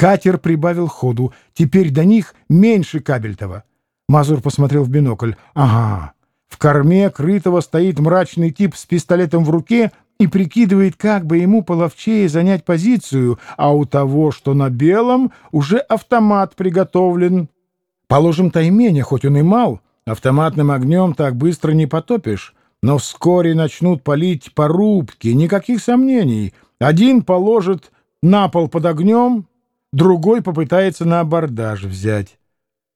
Катер прибавил ходу. Теперь до них меньше Кабельтова. Мазур посмотрел в бинокль. Ага. В корме крытого стоит мрачный тип с пистолетом в руке и прикидывает, как бы ему половчее занять позицию, а у того, что на белом, уже автомат приготовлен. Положим, тайменя, хоть он и мал, автоматным огнем так быстро не потопишь, но вскоре начнут палить по рубке, никаких сомнений. Один положит на пол под огнем, другой попытается на абордаж взять.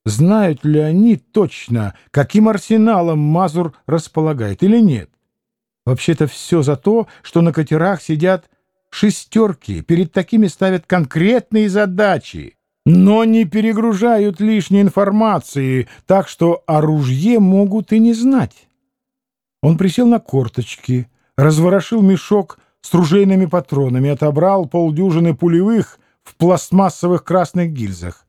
Знают ли они точно, каким арсеналом Мазур располагает или нет? Вообще-то все за то, что на катерах сидят шестерки, перед такими ставят конкретные задачи, но не перегружают лишней информации, так что о ружье могут и не знать. Он присел на корточки, разворошил мешок с ружейными патронами, отобрал полдюжины пулевых в пластмассовых красных гильзах.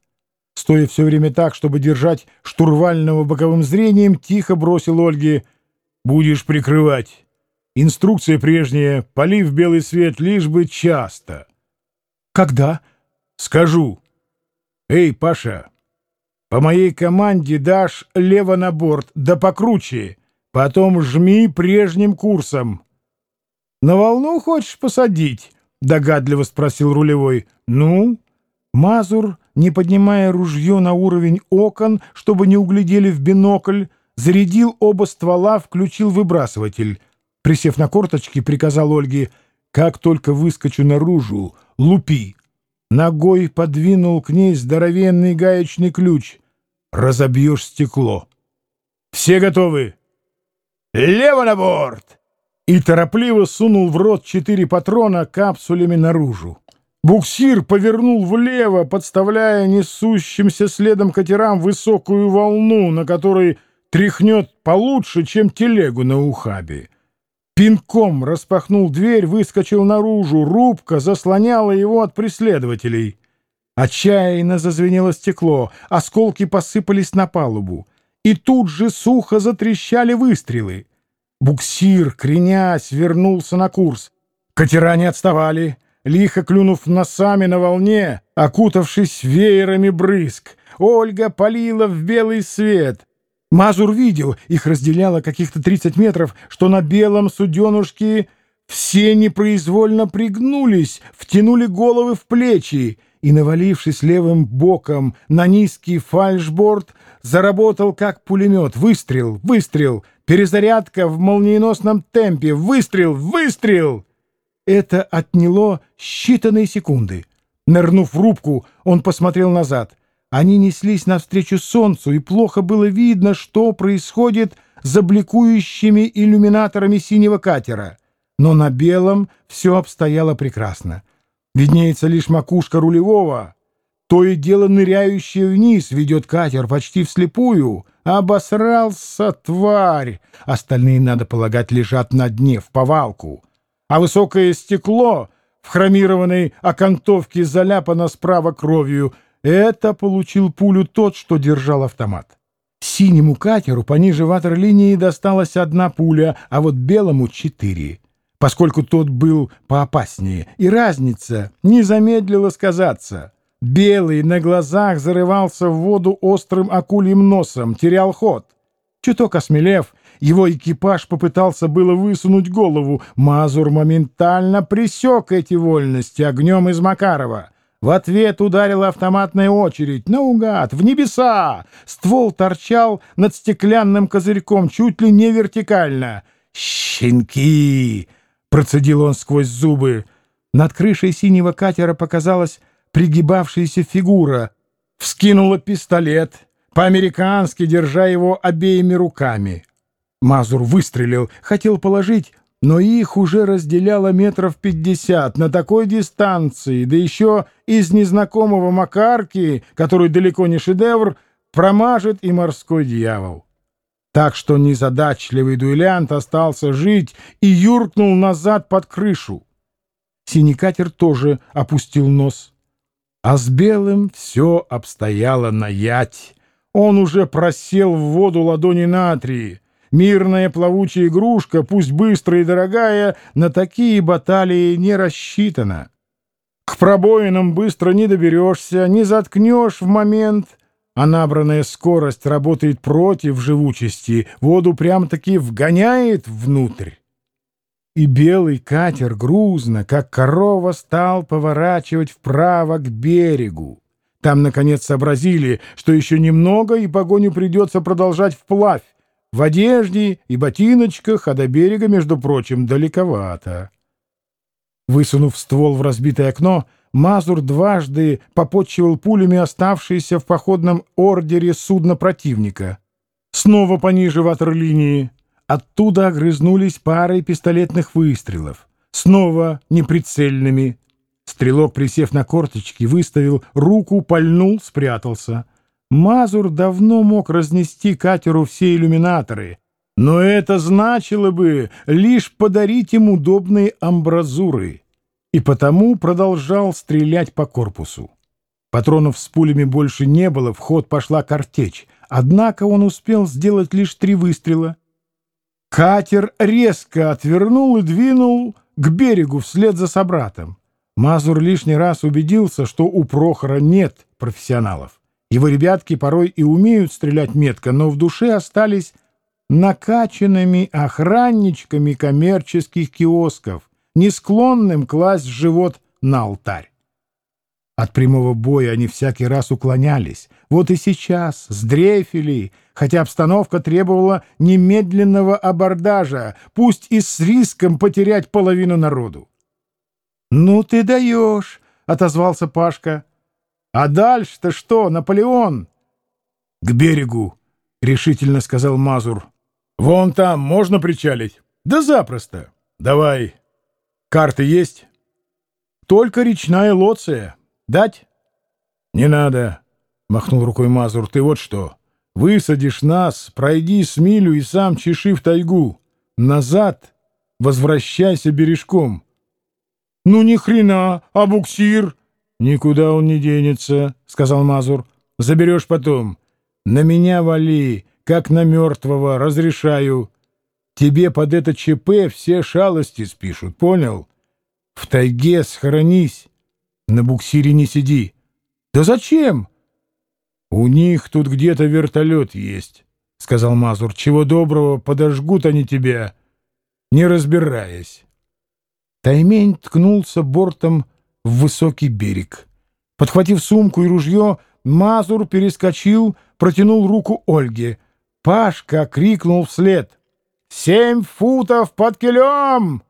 Стоя все время так, чтобы держать штурвального боковым зрением, тихо бросил Ольге «Будешь прикрывать. Инструкция прежняя, пали в белый свет, лишь бы часто». «Когда?» «Скажу. Эй, Паша, по моей команде дашь лево на борт, да покруче, потом жми прежним курсом». «На волну хочешь посадить?» — догадливо спросил рулевой. «Ну?» Мазур, не поднимая ружье на уровень окон, чтобы не углядели в бинокль, зарядил оба ствола, включил выбрасыватель. Присев на корточки, приказал Ольге, «Как только выскочу наружу, лупи!» Ногой подвинул к ней здоровенный гаечный ключ. «Разобьешь стекло!» «Все готовы?» «Лево на борт!» И торопливо сунул в рот четыре патрона капсулями наружу. Буксир повернул влево, подставляя несущимся следом катерам высокую волну, на которой тряхнет получше, чем телегу на ухабе. Пинком распахнул дверь, выскочил наружу, рубка заслоняла его от преследователей. Отчаянно зазвенело стекло, осколки посыпались на палубу. И тут же сухо затрещали выстрелы. Буксир, кренясь, вернулся на курс. Катера не отставали, лихо клюнув носами на волне, окутавшись веерами брызг. Ольга палила в белый свет. Мазур видел, их разделяло каких-то 30 метров, что на белом суденушке все непроизвольно пригнулись, втянули головы в плечи и, навалившись левым боком на низкий фальшборд, заработал как пулемет. Выстрел, выстрел, перезарядка в молниеносном темпе, выстрел, выстрел! Это отняло считанные секунды. Нырнув в рубку, он посмотрел назад. Они неслись навстречу солнцу, и плохо было видно, что происходит за бликующими иллюминаторами синего катера. Но на белом все обстояло прекрасно. Виднеется лишь макушка рулевого. То и дело ныряющее вниз ведет катер почти вслепую. Обосрался тварь! Остальные, надо полагать, лежат на дне в повалку. А высокое стекло в хромированной окантовке заляпано справа кровью. Это получил пулю тот, что держал автомат. Синему катеру пониже ватерлинии досталась одна пуля, а вот белому — четыре поскольку тот был поопаснее, и разница не замедлила сказаться. Белый на глазах зарывался в воду острым акульим носом, терял ход. Чуток осмелев, его экипаж попытался было высунуть голову. Мазур моментально присек эти вольности огнем из Макарова. В ответ ударила автоматная очередь. Наугад, в небеса! Ствол торчал над стеклянным козырьком, чуть ли не вертикально. «Щенки!» Процедил он сквозь зубы. Над крышей синего катера показалась пригибавшаяся фигура. Вскинула пистолет, по-американски держа его обеими руками. Мазур выстрелил, хотел положить, но их уже разделяло метров пятьдесят на такой дистанции, да еще из незнакомого Макарки, который далеко не шедевр, промажет и морской дьявол. Так что незадачливый дуэлянт остался жить и юркнул назад под крышу. Синий катер тоже опустил нос. А с белым все обстояло на ять. Он уже просел в воду ладони натрии. Мирная плавучая игрушка, пусть быстрая и дорогая, на такие баталии не рассчитана. К пробоинам быстро не доберешься, не заткнешь в момент, а набранная скорость работает против живучести, воду прям-таки вгоняет внутрь. И белый катер грузно, как корова, стал поворачивать вправо к берегу. Там, наконец, сообразили, что еще немного, и погоню придется продолжать вплавь. В одежде и ботиночках, а до берега, между прочим, далековато. Высунув ствол в разбитое окно, Мазур дважды попотчевал пулями оставшиеся в походном ордере судно противника. Снова пониже ватерлинии. Оттуда огрызнулись парой пистолетных выстрелов. Снова неприцельными. Стрелок, присев на корточки, выставил руку, пальнул, спрятался. Мазур давно мог разнести катеру все иллюминаторы, но это значило бы лишь подарить им удобные амбразуры, и потому продолжал стрелять по корпусу. Патронов с пулями больше не было, в ход пошла картечь, однако он успел сделать лишь три выстрела. Катер резко отвернул и двинул к берегу вслед за собратом. Мазур лишний раз убедился, что у Прохора нет профессионалов. Его ребятки порой и умеют стрелять метко, но в душе остались накачанными охранничками коммерческих киосков, не склонным класть живот на алтарь. От прямого боя они всякий раз уклонялись. Вот и сейчас сдрефили, хотя обстановка требовала немедленного абордажа, пусть и с риском потерять половину народу. «Ну ты даешь!» — отозвался Пашка. «А дальше-то что, Наполеон?» «К берегу!» — решительно сказал Мазур. «Вон там можно причалить?» «Да запросто. Давай. Карты есть?» «Только речная лоция. Дать?» «Не надо», — махнул рукой Мазур. «Ты вот что. Высадишь нас, пройди с милю и сам чеши в тайгу. Назад возвращайся бережком». «Ну ни хрена, а буксир?» «Никуда он не денется», — сказал Мазур. «Заберешь потом. На меня вали, как на мертвого, разрешаю. Тебе под это ЧП все шалости спишут, понял? В тайге схоронись, на буксире не сиди. Да зачем? У них тут где-то вертолет есть, — сказал Мазур. Чего доброго, подожгут они тебя, не разбираясь. Таймень ткнулся бортом в высокий берег. Подхватив сумку и ружье, Мазур перескочил, протянул руку Ольге. Пашка крикнул вслед. «Семь футов под килем!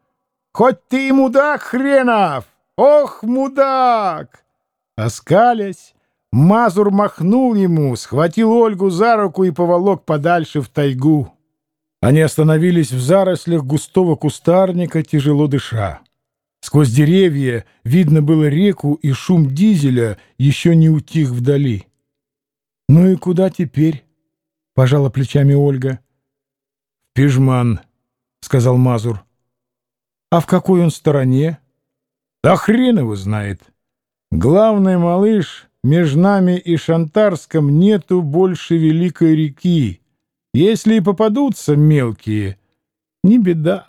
Хоть ты мудак хренов! Ох, мудак!» Оскалясь, Мазур махнул ему, схватил Ольгу за руку и поволок подальше в тайгу. Они остановились в зарослях густого кустарника, тяжело дыша. Сквозь деревья видно было реку, и шум дизеля еще не утих вдали. «Ну и куда теперь?» — пожала плечами Ольга. «Пижман», — сказал Мазур. «А в какой он стороне?» «Да хрен его знает. Главный, малыш, между нами и Шантарском нету больше великой реки. Если и попадутся мелкие, не беда».